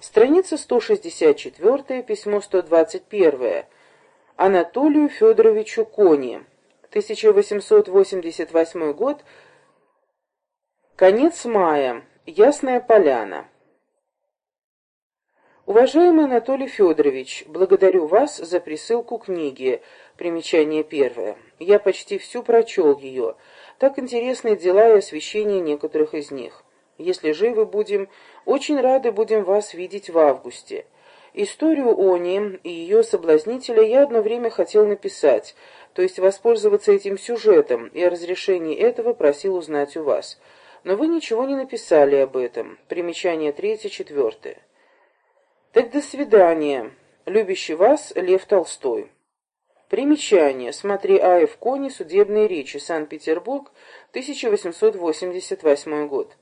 Страница 164, письмо 121. Анатолию Федоровичу Кони. 1888 год. Конец мая. Ясная поляна. Уважаемый Анатолий Федорович, благодарю вас за присылку книги. Примечание первое. Я почти всю прочел ее. Так интересны дела и освещение некоторых из них. Если живы будем, очень рады будем вас видеть в августе. Историю Они и ее соблазнителя я одно время хотел написать, то есть воспользоваться этим сюжетом, и о разрешении этого просил узнать у вас. Но вы ничего не написали об этом. Примечание третье-четвертое. Так до свидания. Любящий вас Лев Толстой. Примечание. Смотри А.Ф. Кони. Судебные речи. Санкт-Петербург. 1888 год.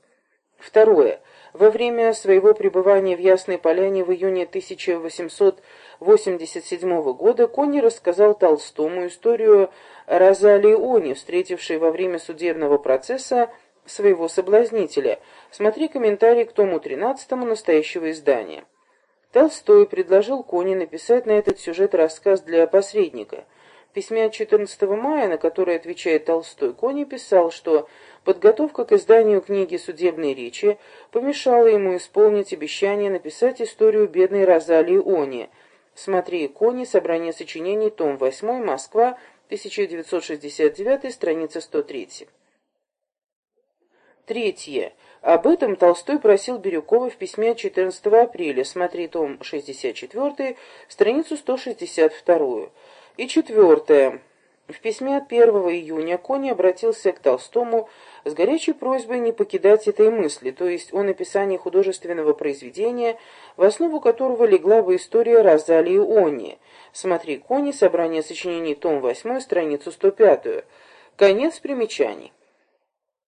Второе. Во время своего пребывания в Ясной Поляне в июне 1887 года Кони рассказал Толстому историю Розалии Они, встретившей во время судебного процесса своего соблазнителя. Смотри комментарий к тому 13 настоящего издания. Толстой предложил Кони написать на этот сюжет рассказ для посредника. В письме от 14 мая, на которое отвечает Толстой, Кони писал, что подготовка к изданию книги «Судебные речи» помешала ему исполнить обещание написать историю бедной Розалии Они. Смотри Кони, собрание сочинений, том 8, Москва, 1969, страница 103. Третье. Об этом Толстой просил Бирюкова в письме от 14 апреля, смотри том 64, страницу 162. И четвертое. В письме от 1 июня Кони обратился к Толстому с горячей просьбой не покидать этой мысли, то есть о написании художественного произведения, в основу которого легла бы история Розалии Они. Смотри Кони, собрание сочинений, том 8, страницу 105. Конец примечаний.